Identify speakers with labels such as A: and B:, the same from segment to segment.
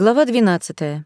A: Глава 12.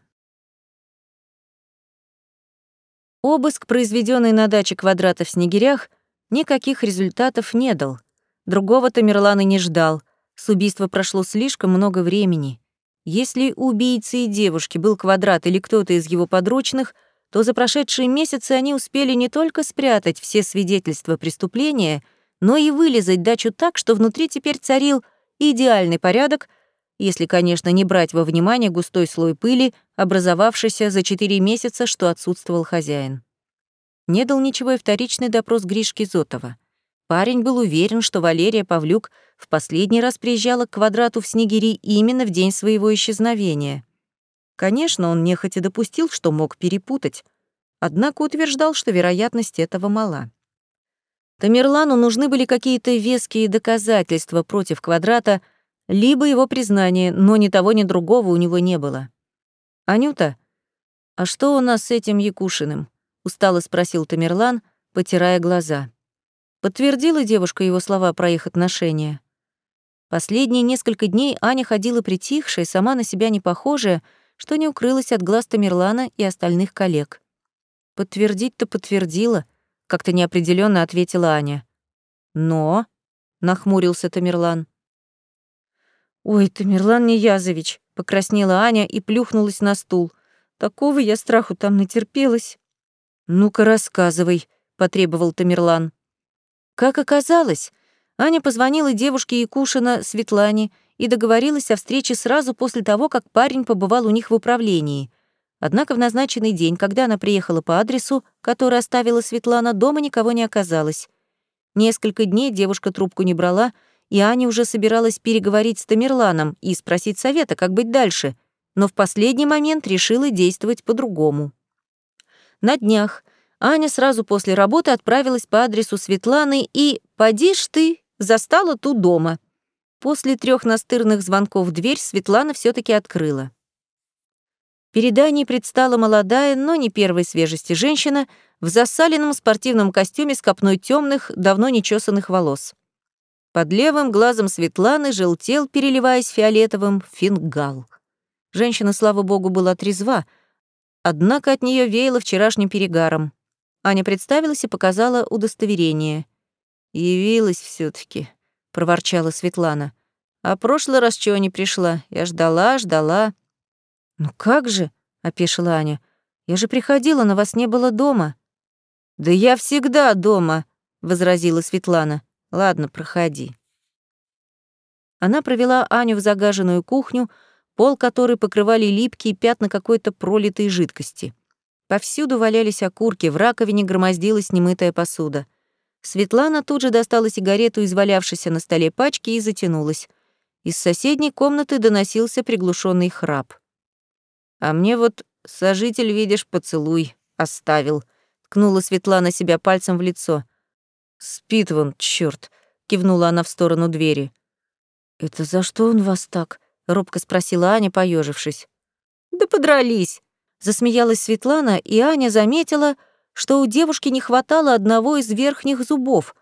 A: Обыск, произведенный на даче квадрата в Снегирях, никаких результатов не дал. Другого Тамерлан и не ждал. С убийства прошло слишком много времени. Если у убийцы и девушки был квадрат или кто-то из его подручных, то за прошедшие месяцы они успели не только спрятать все свидетельства преступления, но и вылезать дачу так, что внутри теперь царил идеальный порядок — если, конечно, не брать во внимание густой слой пыли, образовавшийся за четыре месяца, что отсутствовал хозяин. Не дал ничего и вторичный допрос Гришки Зотова. Парень был уверен, что Валерия Павлюк в последний раз приезжала к квадрату в Снегири именно в день своего исчезновения. Конечно, он нехотя допустил, что мог перепутать, однако утверждал, что вероятность этого мала. Тамерлану нужны были какие-то веские доказательства против квадрата — либо его признание, но ни того, ни другого у него не было. «Анюта, а что у нас с этим Якушиным?» — устало спросил Тамерлан, потирая глаза. Подтвердила девушка его слова про их отношения. Последние несколько дней Аня ходила притихшая, сама на себя не похожая, что не укрылась от глаз Тамерлана и остальных коллег. «Подтвердить-то подтвердила», — как-то неопределенно ответила Аня. «Но», — нахмурился Тамерлан, «Ой, Тамерлан Ниязович!» — покраснела Аня и плюхнулась на стул. «Такого я страху там натерпелась». «Ну-ка, рассказывай», — потребовал Тамерлан. Как оказалось, Аня позвонила девушке Якушина Светлане и договорилась о встрече сразу после того, как парень побывал у них в управлении. Однако в назначенный день, когда она приехала по адресу, который оставила Светлана, дома никого не оказалось. Несколько дней девушка трубку не брала, и Аня уже собиралась переговорить с Тамерланом и спросить совета, как быть дальше, но в последний момент решила действовать по-другому. На днях Аня сразу после работы отправилась по адресу Светланы и, поди ж ты, застала ту дома. После трех настырных звонков дверь Светлана все таки открыла. Перед Аней предстала молодая, но не первой свежести женщина в засаленном спортивном костюме с копной темных, давно нечесанных волос. Под левым глазом Светланы желтел, переливаясь фиолетовым, фингал. Женщина, слава богу, была трезва, однако от нее веяло вчерашним перегаром. Аня представилась и показала удостоверение. «Явилась все таки проворчала Светлана. «А прошлый раз чего не пришла? Я ждала, ждала». «Ну как же?» — опешила Аня. «Я же приходила, но вас не было дома». «Да я всегда дома», — возразила Светлана. Ладно, проходи. Она провела Аню в загаженную кухню, пол которой покрывали липкие пятна какой-то пролитой жидкости. Повсюду валялись окурки, в раковине громоздилась немытая посуда. Светлана тут же достала сигарету из валявшейся на столе пачки и затянулась. Из соседней комнаты доносился приглушенный храп. «А мне вот сожитель, видишь, поцелуй оставил», — ткнула Светлана себя пальцем в лицо. «Спит вон, чёрт!» — кивнула она в сторону двери. «Это за что он вас так?» — робко спросила Аня, поежившись. «Да подрались!» — засмеялась Светлана, и Аня заметила, что у девушки не хватало одного из верхних зубов.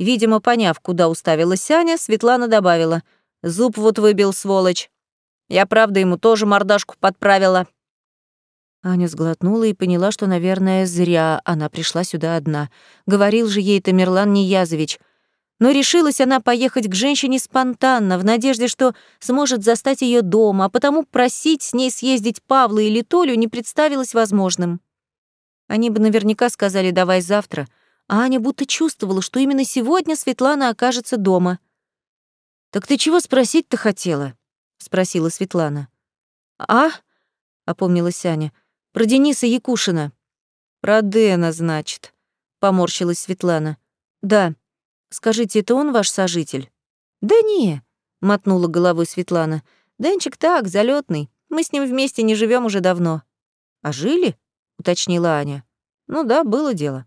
A: Видимо, поняв, куда уставилась Аня, Светлана добавила. «Зуб вот выбил, сволочь. Я, правда, ему тоже мордашку подправила. Аня сглотнула и поняла, что, наверное, зря она пришла сюда одна. Говорил же ей Тамерлан Ниязович. Но решилась она поехать к женщине спонтанно, в надежде, что сможет застать ее дома, а потому просить с ней съездить Павла или Толю не представилось возможным. Они бы наверняка сказали «давай завтра», а Аня будто чувствовала, что именно сегодня Светлана окажется дома. «Так ты чего спросить-то хотела?» — спросила Светлана. «А?» — опомнилась Аня — про Дениса Якушина. Про Дэна, значит, поморщилась Светлана. Да. Скажите, это он ваш сожитель? Да не, мотнула головой Светлана. Денчик так, залетный. Мы с ним вместе не живем уже давно. А жили? уточнила Аня. Ну да, было дело.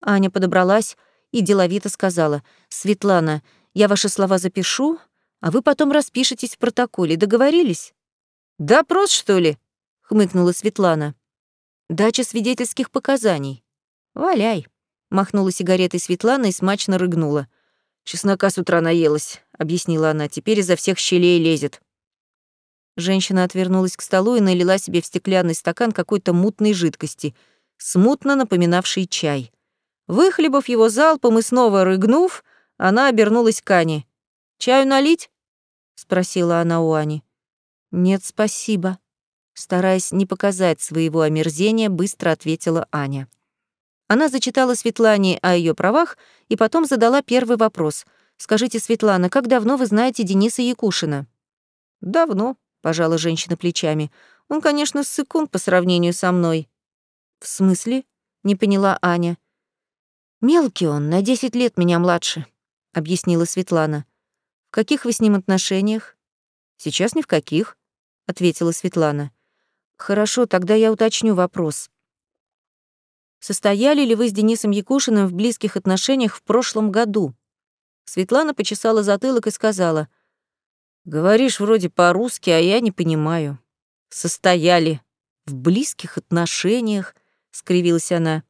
A: Аня подобралась и деловито сказала: "Светлана, я ваши слова запишу, а вы потом распишетесь в протоколе. Договорились?" «Допрос, что ли?» Хмыкнула Светлана. Дача свидетельских показаний. Валяй, махнула сигаретой Светлана и смачно рыгнула. Чеснока с утра наелась, объяснила она, теперь изо всех щелей лезет. Женщина отвернулась к столу и налила себе в стеклянный стакан какой-то мутной жидкости, смутно напоминавшей чай. Выхлебав его залпом и снова рыгнув, она обернулась к Ане. «Чаю налить?» — спросила она у Ани. «Нет, спасибо», — стараясь не показать своего омерзения, быстро ответила Аня. Она зачитала Светлане о ее правах и потом задала первый вопрос. «Скажите, Светлана, как давно вы знаете Дениса Якушина?» «Давно», — пожала женщина плечами. «Он, конечно, ссыкун по сравнению со мной». «В смысле?» — не поняла Аня. «Мелкий он, на десять лет меня младше», — объяснила Светлана. «В каких вы с ним отношениях?» «Сейчас ни в каких», — ответила Светлана. «Хорошо, тогда я уточню вопрос. Состояли ли вы с Денисом Якушиным в близких отношениях в прошлом году? Светлана почесала затылок и сказала, «Говоришь вроде по-русски, а я не понимаю». «Состояли. В близких отношениях», — скривилась она.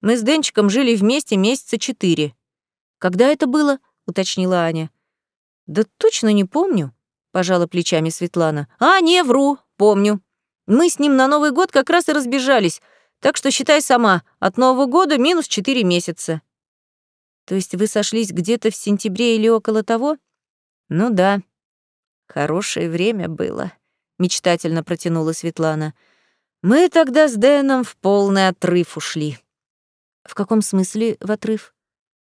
A: «Мы с Денчиком жили вместе месяца четыре». «Когда это было?» — уточнила Аня. «Да точно не помню», — пожала плечами Светлана. «А, не, вру, помню. Мы с ним на Новый год как раз и разбежались, так что считай сама, от Нового года минус четыре месяца. То есть вы сошлись где-то в сентябре или около того? Ну да. Хорошее время было, мечтательно протянула Светлана. Мы тогда с Дэном в полный отрыв ушли. В каком смысле в отрыв?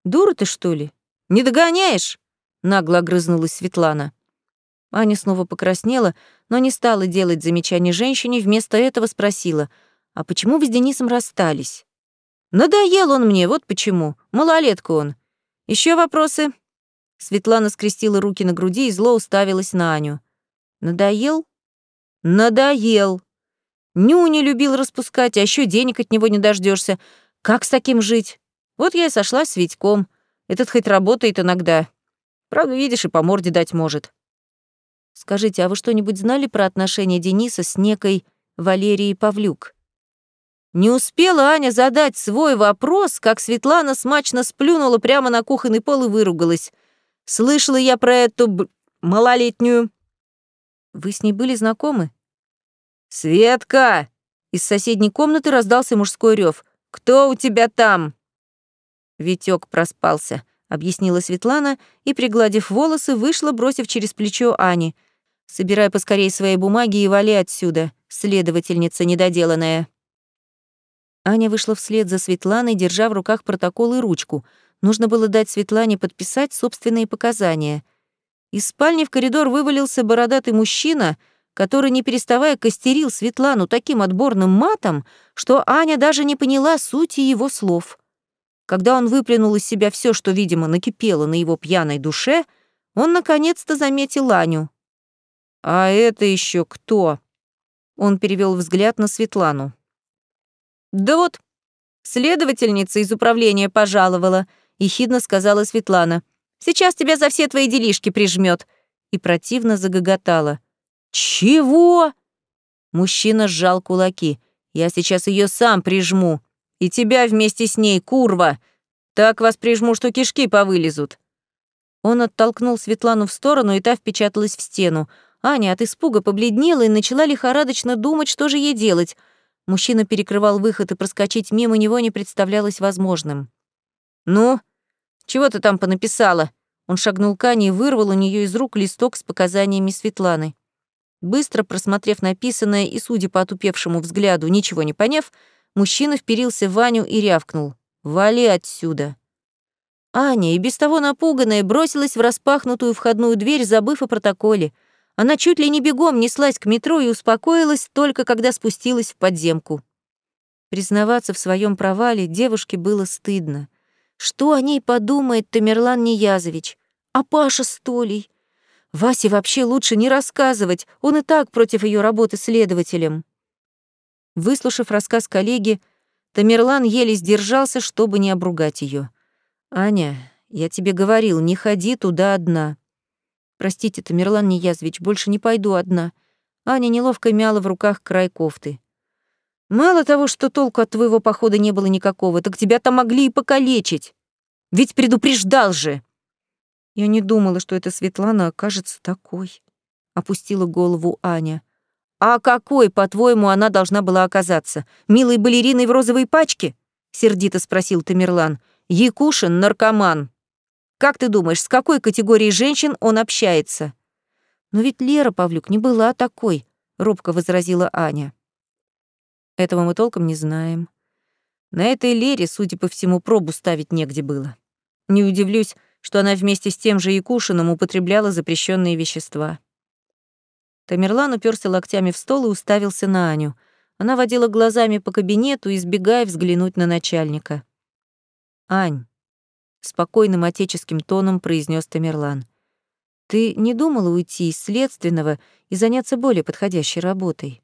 A: Дура ты, что ли? Не догоняешь? Нагло огрызнулась Светлана. Аня снова покраснела, но не стала делать замечание женщине, вместо этого спросила — а почему вы с Денисом расстались? Надоел он мне, вот почему. Малолетка он. Еще вопросы? Светлана скрестила руки на груди и зло уставилась на Аню. Надоел? Надоел. Ню не любил распускать, а еще денег от него не дождешься. Как с таким жить? Вот я и сошлась с Витьком. Этот хоть работает иногда. Правда, видишь, и по морде дать может. Скажите, а вы что-нибудь знали про отношения Дениса с некой Валерией Павлюк? Не успела Аня задать свой вопрос, как Светлана смачно сплюнула прямо на кухонный пол и выругалась. «Слышала я про эту б... малолетнюю». «Вы с ней были знакомы?» «Светка!» Из соседней комнаты раздался мужской рев. «Кто у тебя там?» Витёк проспался, объяснила Светлана и, пригладив волосы, вышла, бросив через плечо Ани. «Собирай поскорей свои бумаги и вали отсюда, следовательница недоделанная». Аня вышла вслед за Светланой, держа в руках протокол и ручку. Нужно было дать Светлане подписать собственные показания. Из спальни в коридор вывалился бородатый мужчина, который, не переставая, костерил Светлану таким отборным матом, что Аня даже не поняла сути его слов. Когда он выплюнул из себя все, что, видимо, накипело на его пьяной душе, он наконец-то заметил Аню. «А это еще кто?» Он перевел взгляд на Светлану. «Да вот, следовательница из управления пожаловала», — ехидно сказала Светлана. «Сейчас тебя за все твои делишки прижмет. И противно загоготала. «Чего?» Мужчина сжал кулаки. «Я сейчас ее сам прижму. И тебя вместе с ней, курва. Так вас прижму, что кишки повылезут». Он оттолкнул Светлану в сторону, и та впечаталась в стену. Аня от испуга побледнела и начала лихорадочно думать, что же ей делать — Мужчина перекрывал выход, и проскочить мимо него не представлялось возможным. «Ну, чего ты там понаписала?» Он шагнул к Ане и вырвал у нее из рук листок с показаниями Светланы. Быстро просмотрев написанное и, судя по отупевшему взгляду, ничего не поняв, мужчина вперился в Ваню и рявкнул. «Вали отсюда!» Аня, и без того напуганная, бросилась в распахнутую входную дверь, забыв о протоколе — она чуть ли не бегом неслась к метро и успокоилась только когда спустилась в подземку. Признаваться в своем провале девушке было стыдно. Что о ней подумает Тамерлан Ниязович? А Паша с Толей? Васе вообще лучше не рассказывать, он и так против ее работы следователем. Выслушав рассказ коллеги, Тамерлан еле сдержался, чтобы не обругать ее. «Аня, я тебе говорил, не ходи туда одна. Простите, Тамерлан Ниязвич, больше не пойду одна. Аня неловко мяла в руках край кофты. Мало того, что толку от твоего похода не было никакого, так тебя там могли и покалечить. Ведь предупреждал же. Я не думала, что эта Светлана окажется такой. опустила голову Аня. «А какой, по-твоему, она должна была оказаться? Милой балериной в розовой пачке?» — сердито спросил Тамерлан. «Якушин — наркоман. Как ты думаешь, с какой категорией женщин он общается?» «Но ведь Лера Павлюк не была такой», — робко возразила Аня. «Этого мы толком не знаем. На этой Лере, судя по всему, пробу ставить негде было. Не удивлюсь, что она вместе с тем же Якушиным употребляла запрещенные вещества». Тамерлан уперся локтями в стол и уставился на Аню. Она водила глазами по кабинету, избегая взглянуть на начальника. «Ань», — спокойным отеческим тоном произнес Тамерлан, «ты не думала уйти из следственного и заняться более подходящей работой?»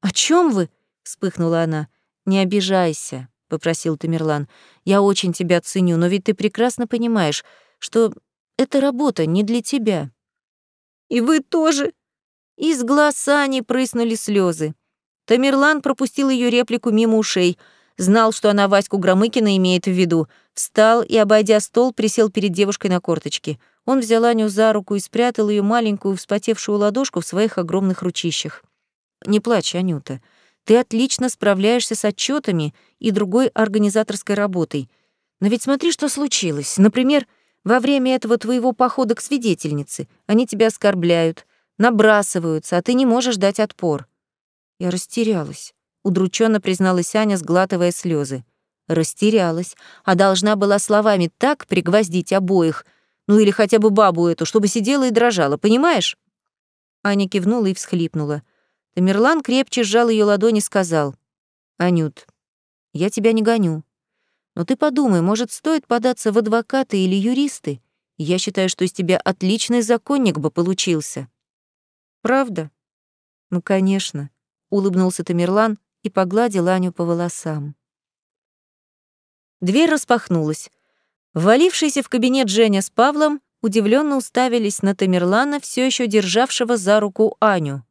A: «О чем вы?» — вспыхнула она. «Не обижайся», — попросил Тамерлан. «Я очень тебя ценю, но ведь ты прекрасно понимаешь, что эта работа не для тебя». «И вы тоже?» Из глаз Сани прыснули слезы. Тамерлан пропустил ее реплику мимо ушей, знал, что она Ваську Громыкина имеет в виду, встал и, обойдя стол, присел перед девушкой на корточки. Он взял Аню за руку и спрятал ее маленькую вспотевшую ладошку в своих огромных ручищах. «Не плачь, Анюта. Ты отлично справляешься с отчетами и другой организаторской работой. Но ведь смотри, что случилось. Например, во время этого твоего похода к свидетельнице они тебя оскорбляют, набрасываются, а ты не можешь дать отпор. Я растерялась, удрученно призналась Аня, сглатывая слезы. Растерялась, а должна была словами так пригвоздить обоих, ну или хотя бы бабу эту, чтобы сидела и дрожала, понимаешь? Аня кивнула и всхлипнула. Тамерлан крепче сжал ее ладони и сказал: "Анют, я тебя не гоню. Но ты подумай, может, стоит податься в адвокаты или юристы? Я считаю, что из тебя отличный законник бы получился". Правда? Ну, конечно, улыбнулся Тамерлан и погладил Аню по волосам. Дверь распахнулась. Валившиеся в кабинет Женя с Павлом удивленно уставились на Тамерлана, все еще державшего за руку Аню.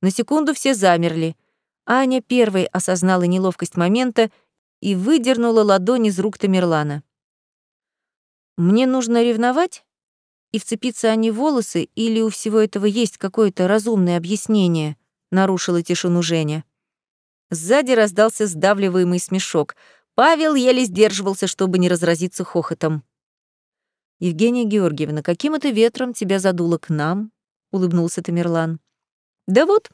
A: На секунду все замерли. Аня первой осознала неловкость момента и выдернула ладонь из рук Тамерлана. «Мне нужно ревновать?» и вцепиться они в волосы, или у всего этого есть какое-то разумное объяснение?» — нарушила тишину Женя. Сзади раздался сдавливаемый смешок. Павел еле сдерживался, чтобы не разразиться хохотом. «Евгения Георгиевна, каким это ветром тебя задуло к нам?» — улыбнулся Тамерлан. «Да вот,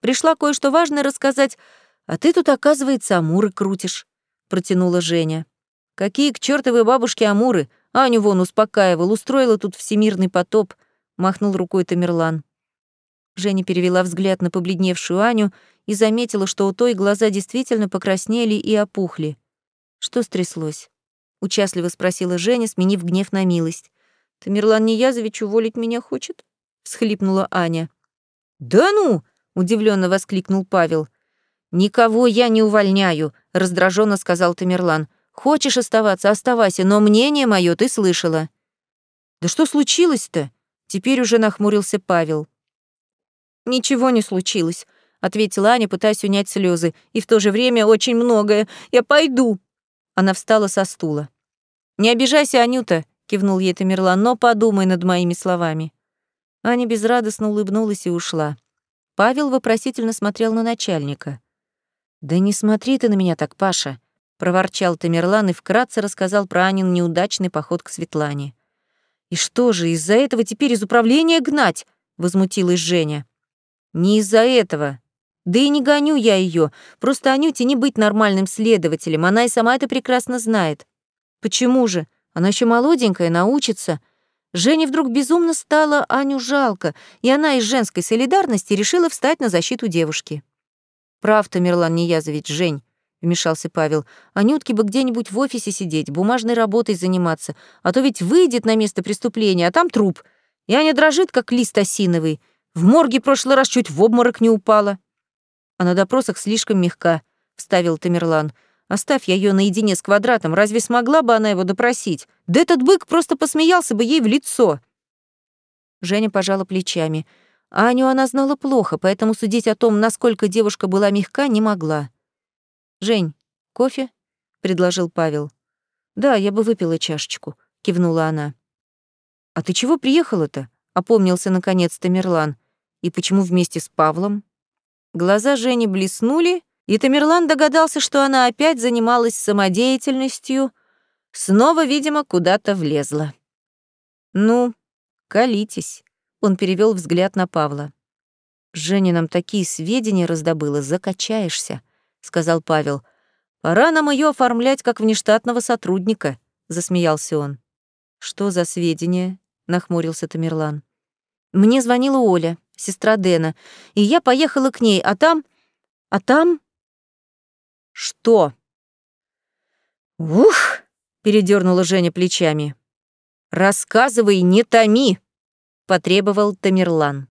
A: пришла кое-что важное рассказать, а ты тут, оказывается, амуры крутишь», — протянула Женя. «Какие к чертовой бабушке амуры? Аню вон успокаивал, устроила тут всемирный потоп, махнул рукой Тамерлан. Женя перевела взгляд на побледневшую Аню и заметила, что у той глаза действительно покраснели и опухли. Что стряслось? Участливо спросила Женя, сменив гнев на милость. Тамерлан Ниязович уволить меня хочет? всхлипнула Аня. Да ну! удивленно воскликнул Павел. Никого я не увольняю, раздраженно сказал Тамерлан. Хочешь оставаться, оставайся, но мнение мое ты слышала». «Да что случилось-то?» Теперь уже нахмурился Павел. «Ничего не случилось», — ответила Аня, пытаясь унять слезы. «И в то же время очень многое. Я пойду». Она встала со стула. «Не обижайся, Анюта», — кивнул ей Тамерлан, «но подумай над моими словами». Аня безрадостно улыбнулась и ушла. Павел вопросительно смотрел на начальника. «Да не смотри ты на меня так, Паша проворчал Тамерлан и вкратце рассказал про Анин неудачный поход к Светлане. «И что же, из-за этого теперь из управления гнать?» — возмутилась Женя. «Не из-за этого. Да и не гоню я ее. Просто Анюте не быть нормальным следователем, она и сама это прекрасно знает. Почему же? Она еще молоденькая, научится». Жене вдруг безумно стало Аню жалко, и она из женской солидарности решила встать на защиту девушки. «Прав, Тамерлан Ниязович, Жень. — вмешался Павел. «Анютке бы где-нибудь в офисе сидеть, бумажной работой заниматься, а то ведь выйдет на место преступления, а там труп. И Аня дрожит, как лист осиновый. В морге прошлый раз чуть в обморок не упала». «А на допросах слишком мягка», — вставил Тамерлан. «Оставь я ее наедине с квадратом, разве смогла бы она его допросить? Да этот бык просто посмеялся бы ей в лицо». Женя пожала плечами. Аню она знала плохо, поэтому судить о том, насколько девушка была мягка, не могла. «Жень, кофе?» — предложил Павел. «Да, я бы выпила чашечку», — кивнула она. «А ты чего приехала-то?» — опомнился наконец-то Мерлан. И почему вместе с Павлом? Глаза Жени блеснули, и Тамерлан догадался, что она опять занималась самодеятельностью, снова, видимо, куда-то влезла. «Ну, колитесь», — он перевел взгляд на Павла. «Женя нам такие сведения раздобыла, закачаешься», — сказал Павел. «Пора нам ее оформлять как внештатного сотрудника», — засмеялся он. «Что за сведения?» — нахмурился Тамерлан. «Мне звонила Оля, сестра Дэна, и я поехала к ней, а там... А там...» «Что?» «Ух!» — передернула Женя плечами. «Рассказывай, не томи!» — потребовал Тамерлан.